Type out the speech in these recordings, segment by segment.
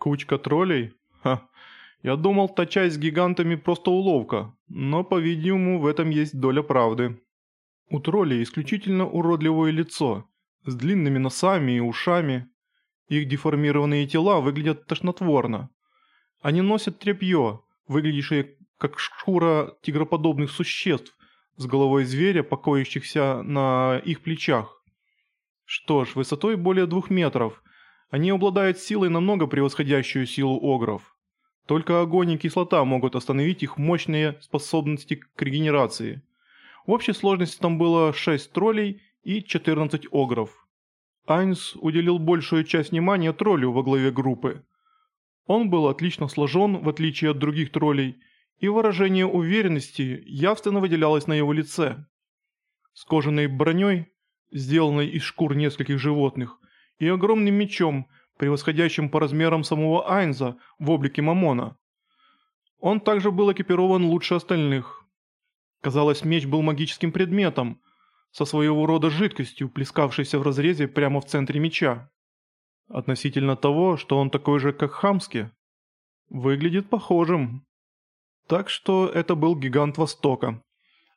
Кучка троллей? Ха. Я думал, та часть с гигантами просто уловка, но, по-видимому, в этом есть доля правды. У троллей исключительно уродливое лицо, с длинными носами и ушами. Их деформированные тела выглядят тошнотворно. Они носят тряпье, выглядящее как шкура тигроподобных существ, с головой зверя, покоящихся на их плечах. Что ж, высотой более двух метров, они обладают силой, намного превосходящую силу огров. Только огонь и кислота могут остановить их мощные способности к регенерации. В общей сложности там было 6 троллей и 14 огров. Айнс уделил большую часть внимания троллю во главе группы. Он был отлично сложен, в отличие от других троллей, и выражение уверенности явственно выделялось на его лице. С кожаной броней, сделанной из шкур нескольких животных, и огромным мечом, превосходящим по размерам самого Айнза в облике Мамона. Он также был экипирован лучше остальных. Казалось, меч был магическим предметом, со своего рода жидкостью, плескавшейся в разрезе прямо в центре меча. Относительно того, что он такой же, как Хамски, выглядит похожим. Так что это был гигант Востока.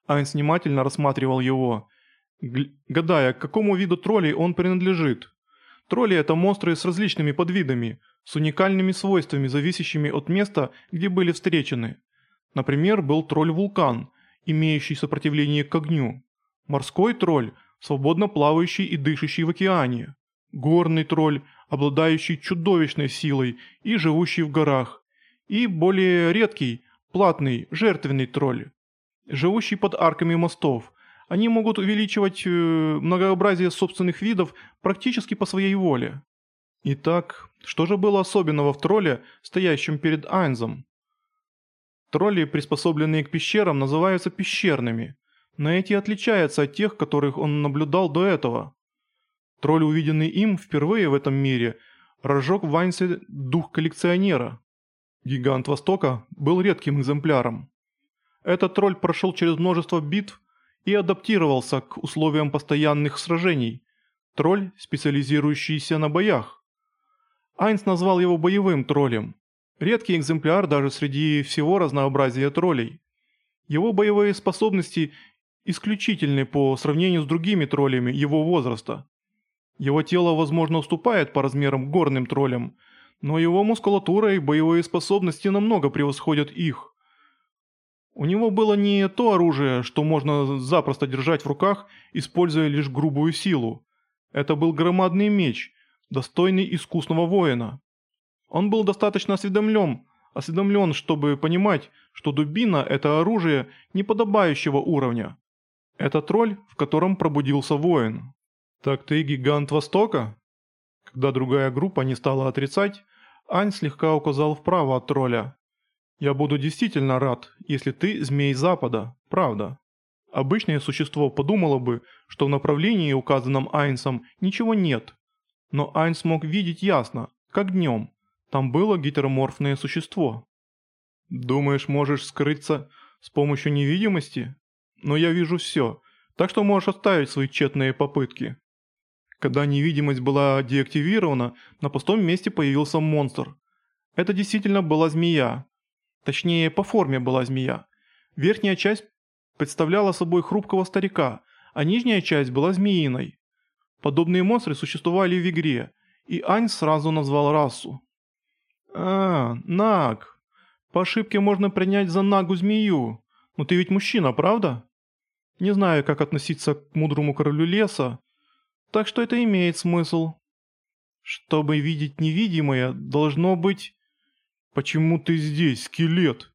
Айнс внимательно рассматривал его, гадая, к какому виду троллей он принадлежит. Тролли – это монстры с различными подвидами, с уникальными свойствами, зависящими от места, где были встречены. Например, был тролль-вулкан, имеющий сопротивление к огню. Морской тролль, свободно плавающий и дышащий в океане. Горный тролль, обладающий чудовищной силой и живущий в горах. И более редкий, платный, жертвенный тролль, живущий под арками мостов. Они могут увеличивать э, многообразие собственных видов практически по своей воле. Итак, что же было особенного в тролле, стоящем перед Айнзом? Тролли, приспособленные к пещерам, называются пещерными, но эти отличаются от тех, которых он наблюдал до этого. Тролль, увиденный им впервые в этом мире, разжег в Айнсе дух коллекционера. Гигант Востока был редким экземпляром. Этот тролль прошел через множество битв и адаптировался к условиям постоянных сражений. Тролль, специализирующийся на боях. Айнс назвал его боевым троллем. Редкий экземпляр даже среди всего разнообразия троллей. Его боевые способности исключительны по сравнению с другими троллями его возраста. Его тело, возможно, уступает по размерам горным троллям – но его мускулатура и боевые способности намного превосходят их. У него было не то оружие, что можно запросто держать в руках, используя лишь грубую силу. Это был громадный меч, достойный искусного воина. Он был достаточно осведомлен, осведомлен, чтобы понимать, что дубина – это оружие неподобающего уровня. Это тролль, в котором пробудился воин. «Так ты гигант Востока?» Когда другая группа не стала отрицать, Ань слегка указал вправо от тролля. «Я буду действительно рад, если ты змей Запада, правда». Обычное существо подумало бы, что в направлении, указанном Айнсом, ничего нет. Но Айнс мог видеть ясно, как днем. Там было гетероморфное существо. «Думаешь, можешь скрыться с помощью невидимости? Но я вижу все, так что можешь оставить свои тщетные попытки». Когда невидимость была деактивирована, на пустом месте появился монстр. Это действительно была змея. Точнее, по форме была змея. Верхняя часть представляла собой хрупкого старика, а нижняя часть была змеиной. Подобные монстры существовали в игре, и Ань сразу назвал расу. «А, Наг. По ошибке можно принять за Нагу змею. Но ты ведь мужчина, правда?» Не знаю, как относиться к мудрому королю леса, так что это имеет смысл. Чтобы видеть невидимое, должно быть... «Почему ты здесь, скелет?»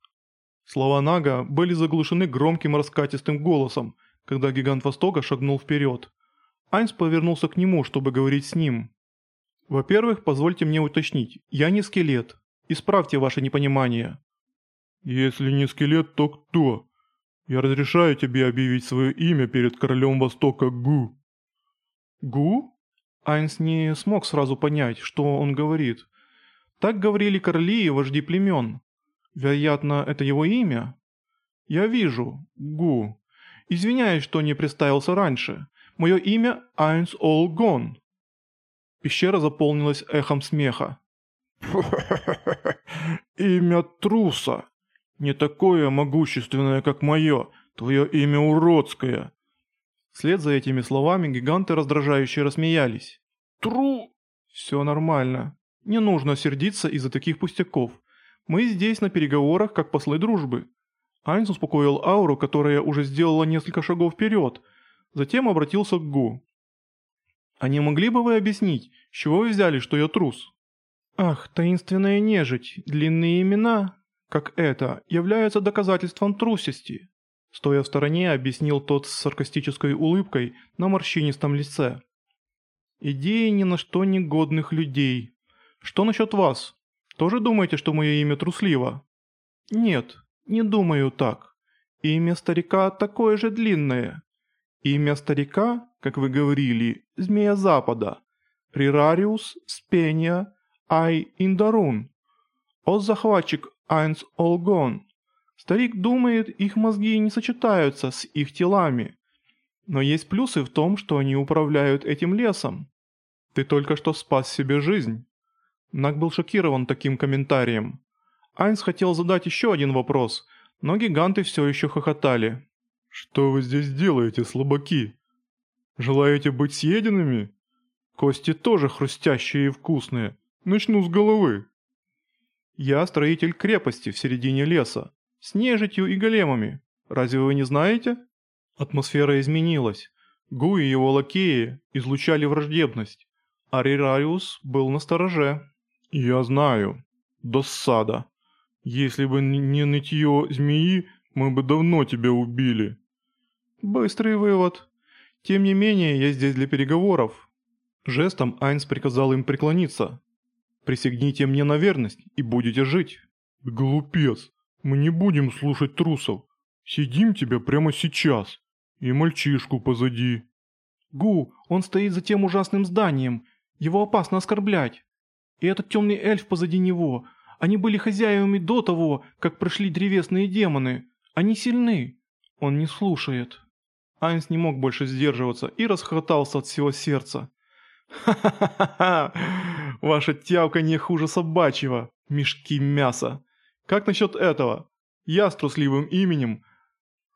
Слова Нага были заглушены громким раскатистым голосом, когда гигант Востока шагнул вперед. Айнс повернулся к нему, чтобы говорить с ним. «Во-первых, позвольте мне уточнить, я не скелет. Исправьте ваше непонимание». «Если не скелет, то кто? Я разрешаю тебе объявить свое имя перед королем Востока Гу». «Гу?» Айнс не смог сразу понять, что он говорит. Так говорили короли и вожди племен. Вероятно, это его имя? Я вижу. Гу. Извиняюсь, что не представился раньше. Мое имя Айнс Олгон. Пещера заполнилась эхом смеха. Имя труса. Не такое могущественное, как мое. Твое имя уродское. Вслед за этими словами гиганты раздражающе рассмеялись. Тру... Все нормально. Не нужно сердиться из-за таких пустяков. Мы здесь на переговорах, как послы дружбы. Айнс успокоил Ауру, которая уже сделала несколько шагов вперед. Затем обратился к Гу. «А не могли бы вы объяснить, с чего вы взяли, что я трус?» «Ах, таинственная нежить, длинные имена, как это, являются доказательством трусости», стоя в стороне, объяснил тот с саркастической улыбкой на морщинистом лице. «Идеи ни на что не годных людей. Что насчет вас? Тоже думаете, что мое имя трусливо?» «Нет, не думаю так. Имя старика такое же длинное. Имя старика, как вы говорили, Змея Запада. Рирариус Спения Ай Индарун. О захватчик Айнс Олгон. Старик думает, их мозги не сочетаются с их телами. Но есть плюсы в том, что они управляют этим лесом. Ты только что спас себе жизнь. Нак был шокирован таким комментарием. Айнс хотел задать еще один вопрос, но гиганты все еще хохотали. «Что вы здесь делаете, слабаки? Желаете быть съеденными? Кости тоже хрустящие и вкусные. Начну с головы. Я строитель крепости в середине леса, с нежитью и големами. Разве вы не знаете? Атмосфера изменилась. Гу и его лакеи излучали враждебность. Арирариус был на стороже. Я знаю. Досада. Если бы не нытье змеи, мы бы давно тебя убили. Быстрый вывод. Тем не менее, я здесь для переговоров. Жестом Айнс приказал им преклониться. Присягните мне на верность и будете жить». «Глупец, мы не будем слушать трусов. Сидим тебя прямо сейчас. И мальчишку позади». «Гу, он стоит за тем ужасным зданием. Его опасно оскорблять. И этот темный эльф позади него. Они были хозяевами до того, как пришли древесные демоны. Они сильны». Он не слушает. Айнс не мог больше сдерживаться и расхохотался от всего сердца. «Ха-ха-ха-ха! Ваша тявка не хуже собачьего, мешки мяса. Как насчет этого? Я с трусливым именем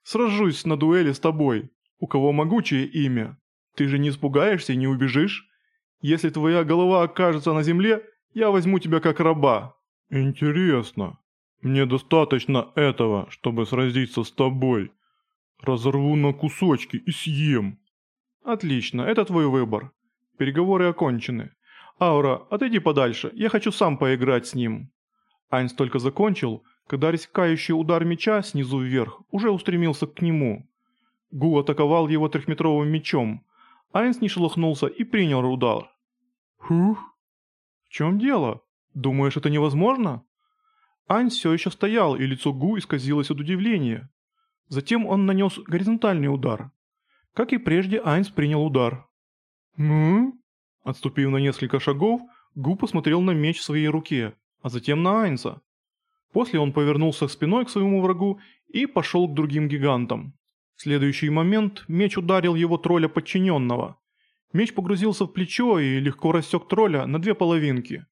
сражусь на дуэли с тобой. У кого могучее имя? Ты же не испугаешься и не убежишь? Если твоя голова окажется на земле, я возьму тебя как раба». «Интересно. Мне достаточно этого, чтобы сразиться с тобой. Разорву на кусочки и съем». «Отлично, это твой выбор. Переговоры окончены. Аура, отойди подальше, я хочу сам поиграть с ним». Айнс только закончил, когда рассекающий удар меча снизу вверх уже устремился к нему. Гу атаковал его трехметровым мечом. Айнс не шелохнулся и принял удар. «Хух? Чем дело? Думаешь, это невозможно?» Айнс все еще стоял, и лицо Гу исказилось от удивления. Затем он нанес горизонтальный удар. Как и прежде, Айнс принял удар. «Ну?» Отступив на несколько шагов, Гу посмотрел на меч в своей руке, а затем на Айнса. После он повернулся спиной к своему врагу и пошел к другим гигантам. В следующий момент меч ударил его тролля подчиненного. Меч погрузился в плечо и легко рассек тролля на две половинки,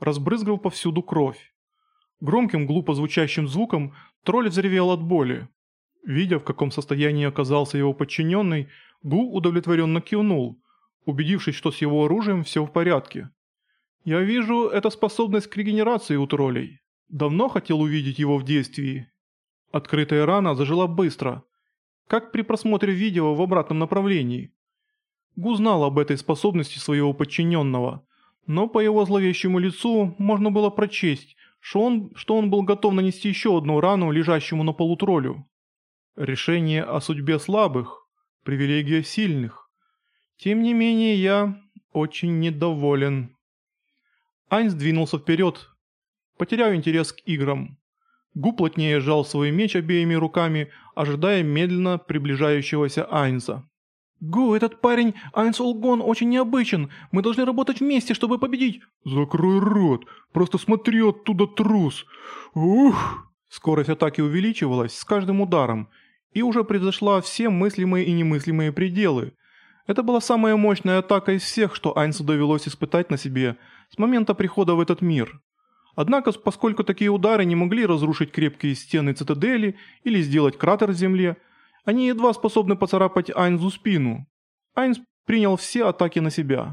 разбрызгав повсюду кровь. Громким глупо звучащим звуком тролль взревел от боли. Видя, в каком состоянии оказался его подчиненный, Гу удовлетворенно кивнул, убедившись, что с его оружием все в порядке. «Я вижу, это способность к регенерации у троллей. Давно хотел увидеть его в действии». Открытая рана зажила быстро, как при просмотре видео в обратном направлении. Гу знал об этой способности своего подчиненного, но по его зловещему лицу можно было прочесть, что он, что он был готов нанести еще одну рану лежащему на полу троллю. Решение о судьбе слабых – привилегия сильных. Тем не менее, я очень недоволен. Айнс двинулся вперед, потеряв интерес к играм. Гу плотнее сжал свой меч обеими руками, ожидая медленно приближающегося Айнса. «Гу, этот парень, Айнс Олгон, очень необычен. Мы должны работать вместе, чтобы победить». «Закрой рот. Просто смотри оттуда, трус. Ух!» Скорость атаки увеличивалась с каждым ударом, и уже произошла все мыслимые и немыслимые пределы – это была самая мощная атака из всех, что Айнсу довелось испытать на себе с момента прихода в этот мир. Однако, поскольку такие удары не могли разрушить крепкие стены цитадели или сделать кратер в земле, они едва способны поцарапать Айнзу спину. Айнз принял все атаки на себя.